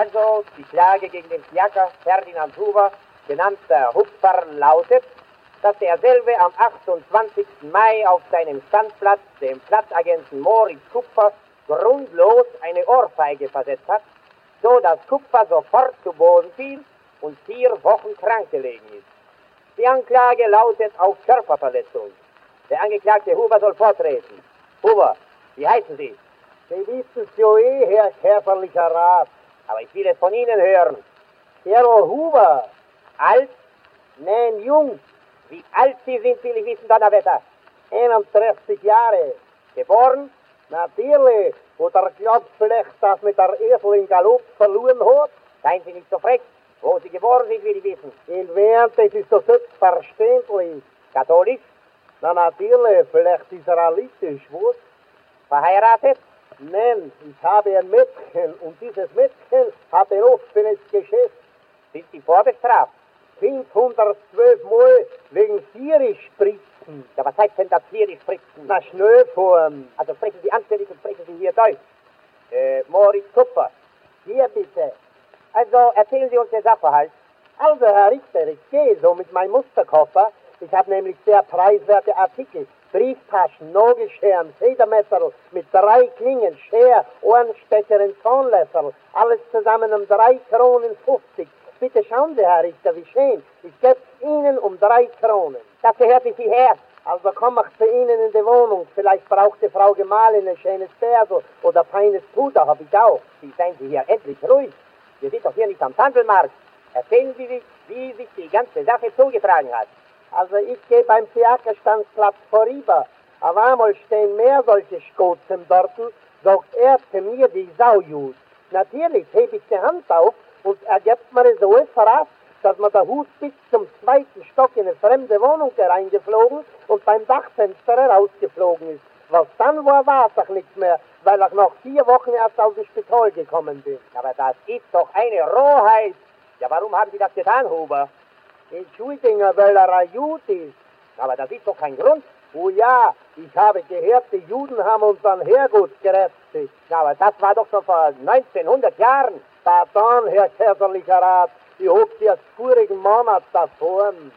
Also, die Klage gegen den Fiaker Ferdinand Huber, genannt der Hupfer, lautet, dass derselbe am 28. Mai auf seinem Standplatz dem Platzagenten Moritz Kupfer grundlos eine Ohrfeige versetzt hat, so dass Kupfer sofort zu Boden fiel und vier Wochen krank gelegen ist. Die Anklage lautet auf Körperverletzung. Der Angeklagte Huber soll vortreten. Huber, wie heißen Sie? Sie wissen es ja eh, Herr Käferlicher Rat. Aber ich will es von Ihnen hören. Errol Huber. Alt? Nein, jung. Wie alt Sie sind, will ich wissen, Donnerwetter. 31 Jahre. Geboren? Natürlich. Oder glaubt vielleicht, dass mit der Esel in Galopp verloren hat? Seien Sie nicht so frech. Wo Sie geboren sind, will ich wissen. In Wien, das ist so selbstverständlich. Katholisch? Na natürlich, vielleicht israelitisch, was? Verheiratet? Nein, ich habe ein Mädchen und dieses Mädchen hat ein offenes Geschäft. Sind Sie vorbestraft? 512 Mal wegen Sierisch-Spritzen. Ja, was heißt denn das Sierisch-Spritzen? Na, Schnellform. Also sprechen Sie anständig und sprechen Sie hier Deutsch. Äh, Moritz Kupfer. Hier bitte. Also erzählen Sie uns den Sachverhalt. Also, Herr Richter, ich gehe so mit meinem Musterkoffer. Ich habe nämlich sehr preiswerte Artikel. Brieftaschen, Nagelscheren, Federmesser mit drei Klingen, Scher, Ohrenstecher und. Alles zusammen um drei Kronen 50. Bitte schauen Sie, Herr Richter, wie schön. Ich gebe Ihnen um drei Kronen. Das gehört nicht hierher. Also komme ich zu Ihnen in die Wohnung. Vielleicht braucht die Frau Gemahlin ein schönes Bärsel oder feines Puder, habe ich auch. Wie seien Sie hier endlich ruhig. Wir sind doch hier nicht am Sandelmarkt. Erzählen Sie sich, wie sich die ganze Sache zugetragen hat. Also ich gehe beim Fiakerstandsplatz vorüber. Auf einmal stehen mehr solche Skotzen dort, sagt er zu mir, die Saujud. Natürlich hebe ich die Hand auf und er gibt mir so verrast, dass mir der Hut bis zum zweiten Stock in eine fremde Wohnung hereingeflogen und beim Dachfenster herausgeflogen ist. Was dann war, war es nichts mehr, weil ich nach vier Wochen erst aus dem Spital gekommen bin. Aber das ist doch eine Rohheit. Ja, warum haben Sie das getan, Huber? Entschuldigung, weil er ein Jud ist. Aber das ist doch kein Grund. Oh ja, ich habe gehört, die Juden haben unseren Herrgott gerettet. Aber das war doch schon vor 1900 Jahren. Pardon, Herr Kaiserlicher Rat, ich hab Sie erst vorigen Monat davon.